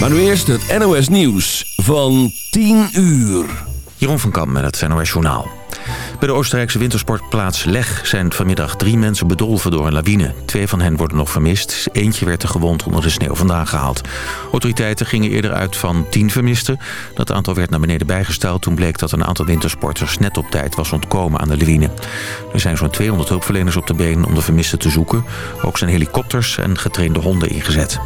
Maar nu eerst het NOS Nieuws van 10 uur. Jeroen van Kam met het NOS Journaal. Bij de Oostenrijkse wintersportplaats Leg zijn vanmiddag drie mensen bedolven door een lawine. Twee van hen worden nog vermist. Eentje werd er gewond onder de sneeuw vandaan gehaald. Autoriteiten gingen eerder uit van tien vermisten. Dat aantal werd naar beneden bijgesteld toen bleek dat een aantal wintersporters net op tijd was ontkomen aan de lawine. Er zijn zo'n 200 hulpverleners op de been om de vermisten te zoeken. Ook zijn helikopters en getrainde honden ingezet.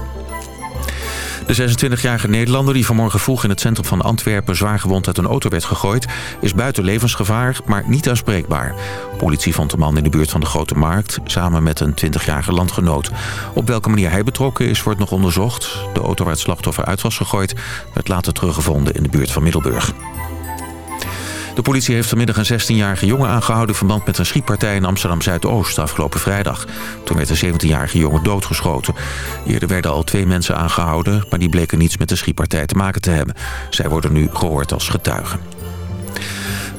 De 26-jarige Nederlander die vanmorgen vroeg in het centrum van Antwerpen zwaar gewond uit een auto werd gegooid, is buiten levensgevaar, maar niet aanspreekbaar. Politie vond de man in de buurt van de Grote Markt samen met een 20-jarige landgenoot. Op welke manier hij betrokken is, wordt nog onderzocht. De auto waar het slachtoffer uit was gegooid werd later teruggevonden in de buurt van Middelburg. De politie heeft vanmiddag een 16-jarige jongen aangehouden... in verband met een schietpartij in Amsterdam-Zuidoost afgelopen vrijdag. Toen werd een 17-jarige jongen doodgeschoten. Eerder werden al twee mensen aangehouden... maar die bleken niets met de schietpartij te maken te hebben. Zij worden nu gehoord als getuigen.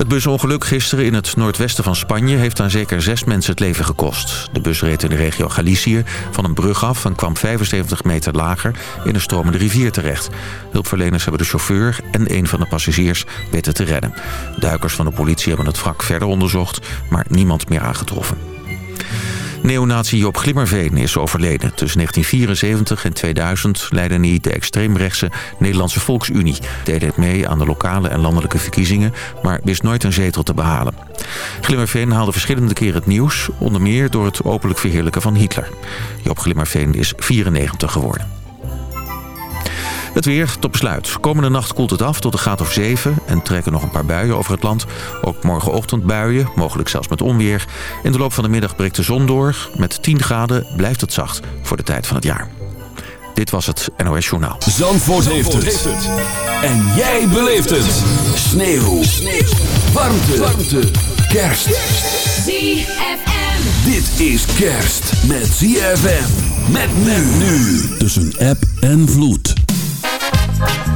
Het busongeluk gisteren in het noordwesten van Spanje... heeft aan zeker zes mensen het leven gekost. De bus reed in de regio Galicië van een brug af... en kwam 75 meter lager in een stromende rivier terecht. Hulpverleners hebben de chauffeur en een van de passagiers weten te redden. Duikers van de politie hebben het wrak verder onderzocht... maar niemand meer aangetroffen. Neonazi Job Glimmerveen is overleden. Tussen 1974 en 2000 leidde hij de extreemrechtse Nederlandse Volksunie. Deed het mee aan de lokale en landelijke verkiezingen... maar wist nooit een zetel te behalen. Glimmerveen haalde verschillende keren het nieuws... onder meer door het openlijk verheerlijken van Hitler. Job Glimmerveen is 94 geworden. Het weer tot besluit. Komende nacht koelt het af tot een graad of 7 en trekken nog een paar buien over het land. Ook morgenochtend buien, mogelijk zelfs met onweer. In de loop van de middag breekt de zon door. Met 10 graden blijft het zacht voor de tijd van het jaar. Dit was het NOS Journaal. Zandvoort, heeft, het. En jij beleeft het. Sneeuw. Sneeuw. Warmte. Warmte. Kerst. ZFM. Dit is kerst met ZFM. Met men nu. Tussen app en vloed. Bye.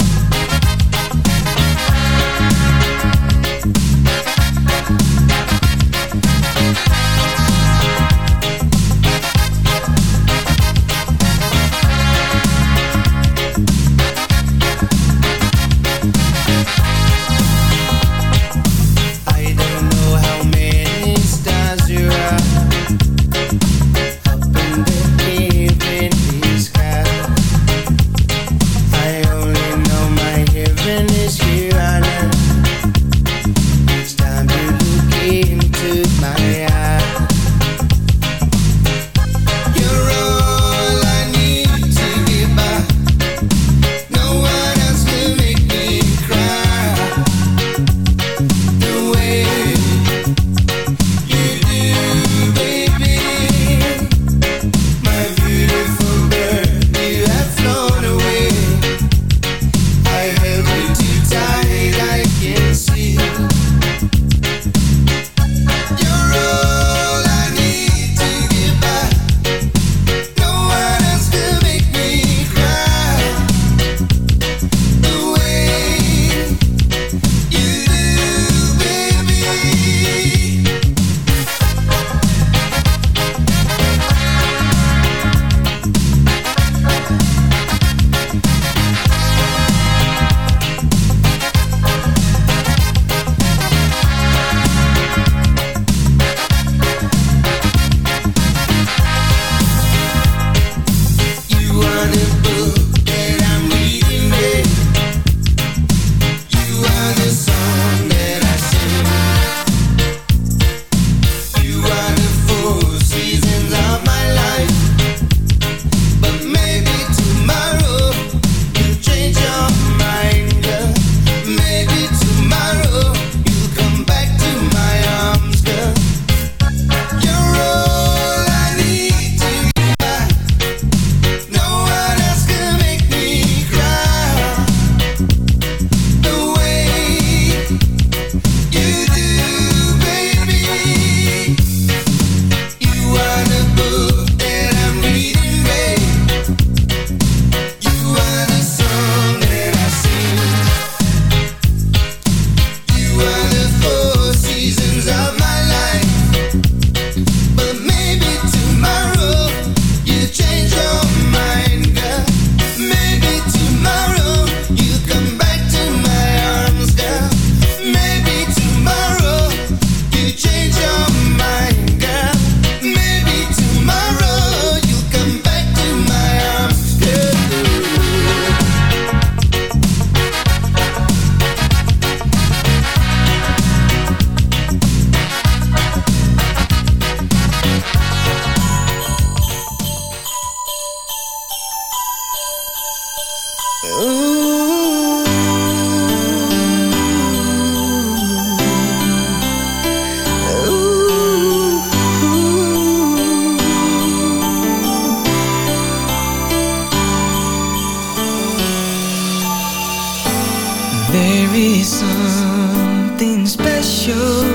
something special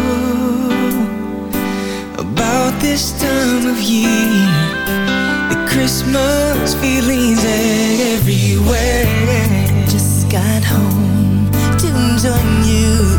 about this time of year. The Christmas feelings everywhere. Just got home to join you.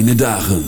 Fijne dagen.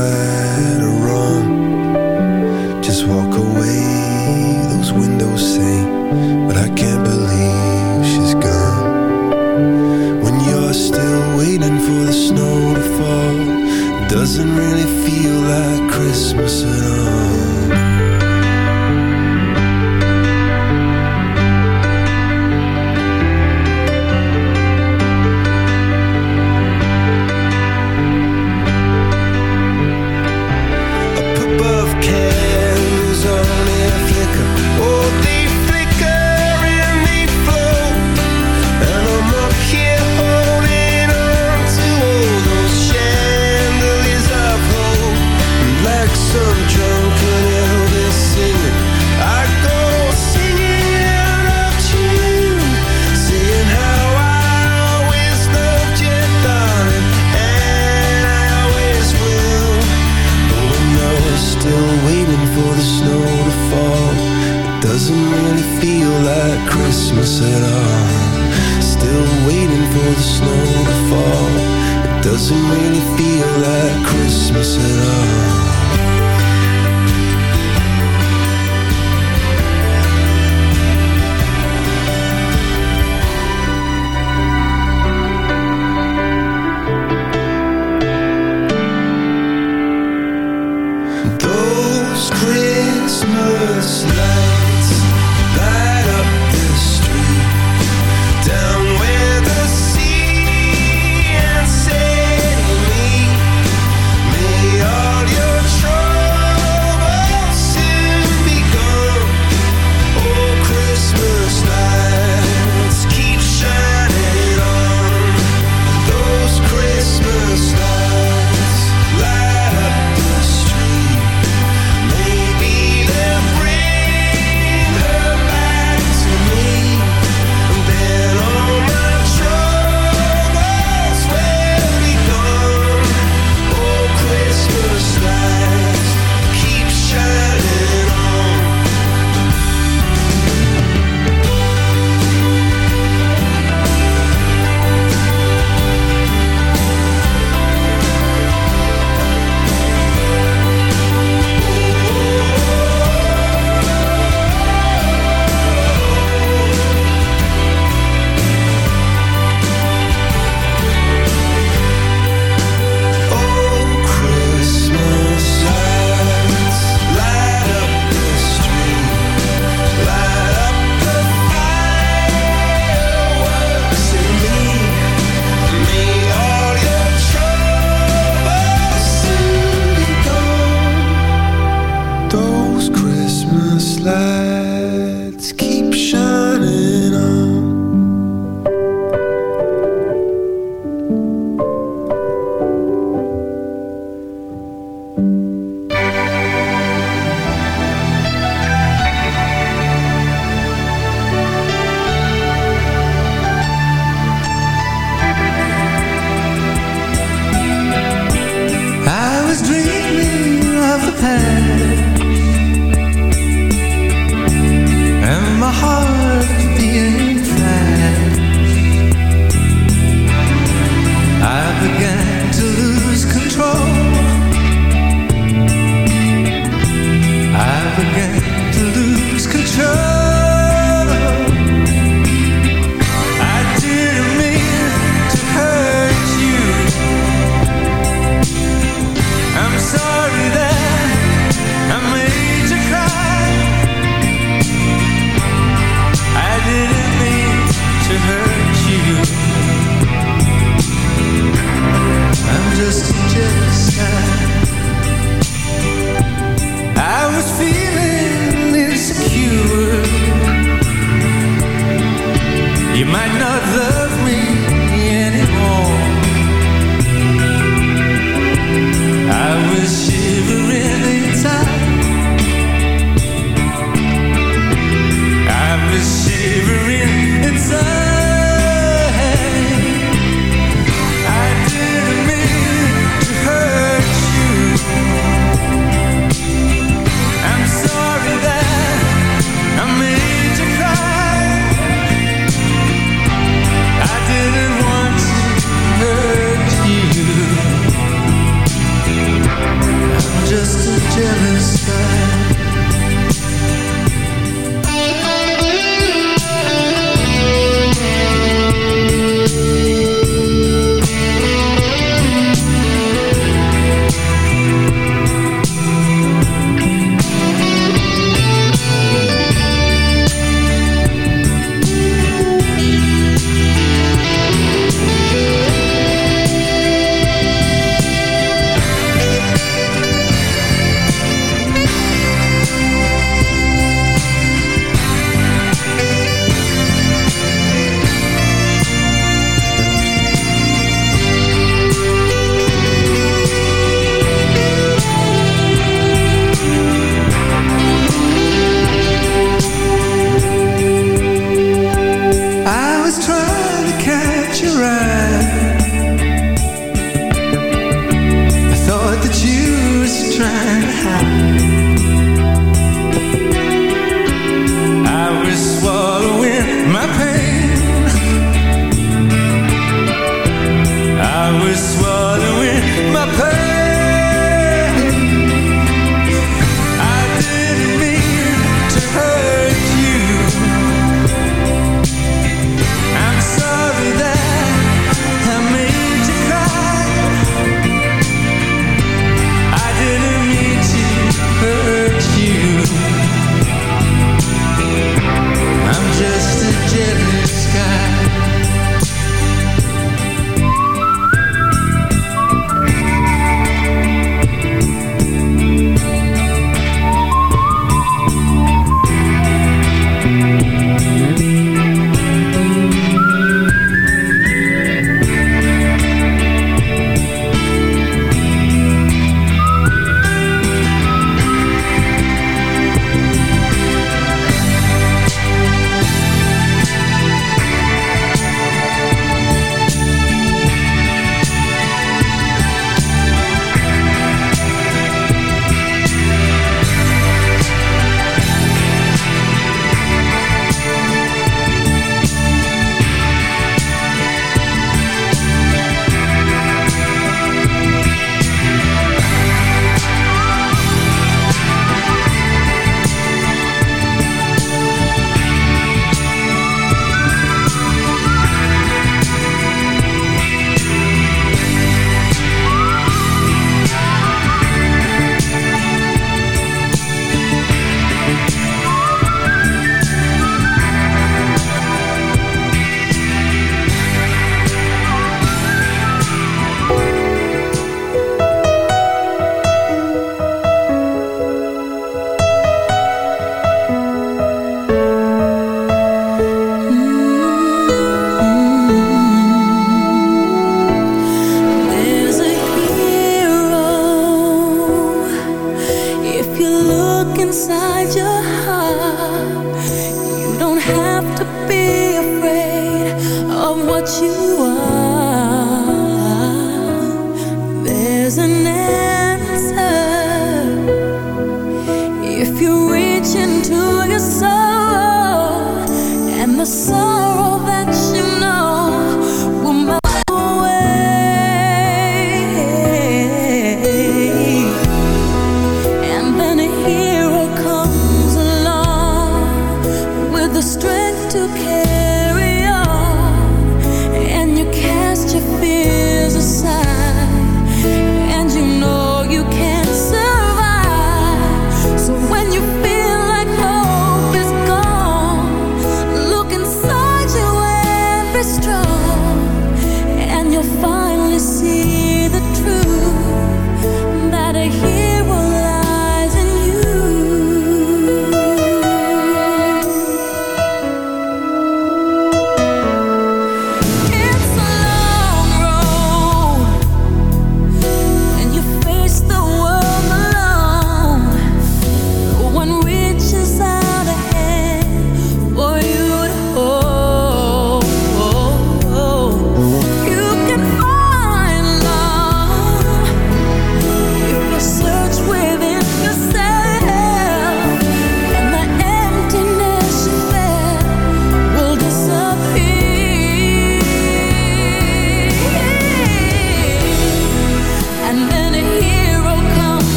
Right or wrong, Just walk away Those windows say But I can't believe she's gone. When you're still waiting for the snow to fall Doesn't really feel like Christmas at all.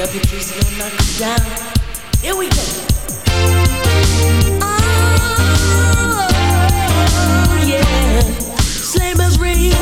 Knock down. Here we go. Oh, yeah. Sleigh bells ring.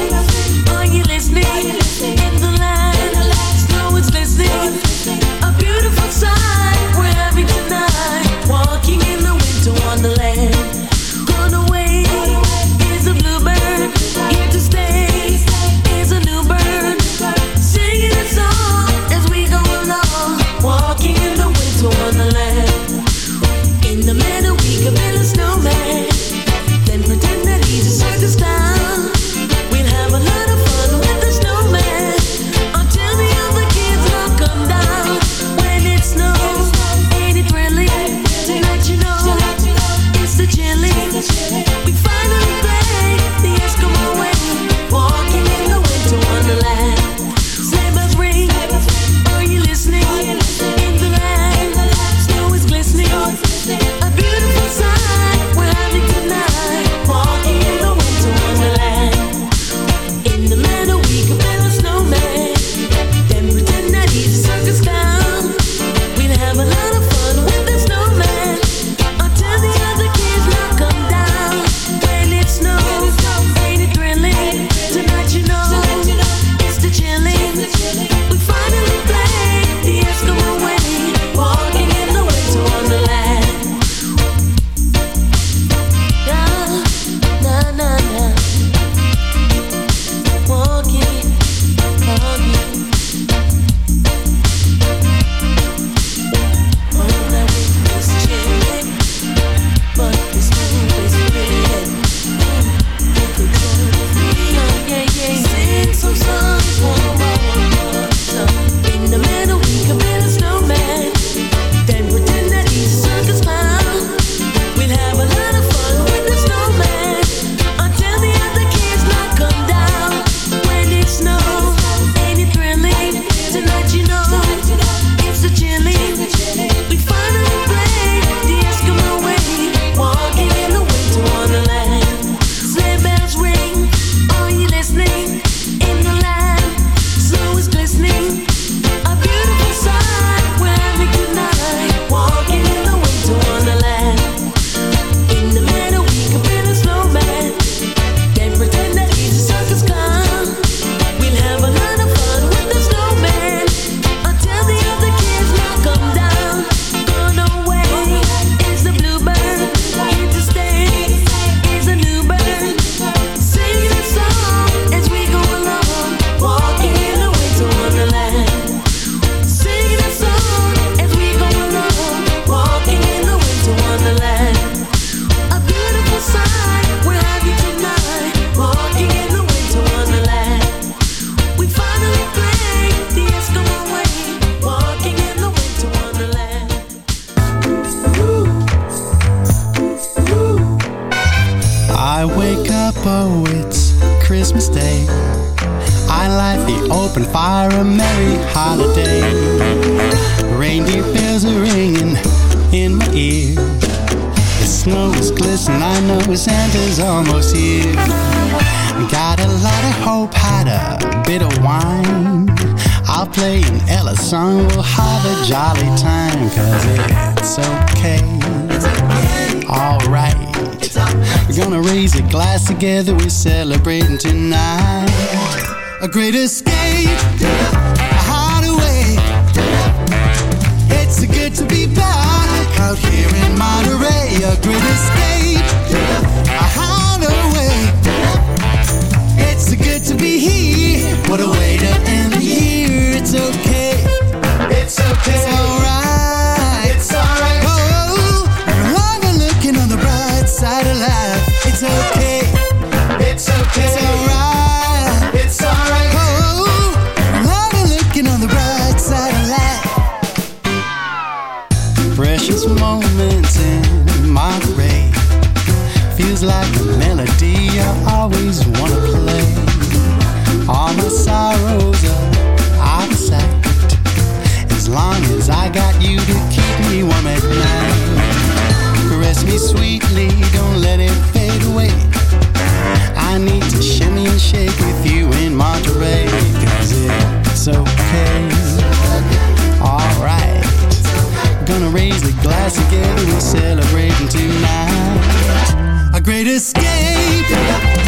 Ella's song will have a jolly time Cause it's okay. Alright. We're gonna raise a glass together We're celebrating tonight. A great escape. A hideaway. It's good to be back Out here in Monterey. A great escape. A hideaway. It's good to be here. What a way to end is like a melody I always wanna play. All my sorrows are out of sight. As long as I got you to keep me warm at night. Caress me sweetly, don't let it fade away. I need to shimmy and shake with you in Monterey. Cause it's okay. Alright. Gonna raise the glass together, we're celebrating tonight great escape. Yeah.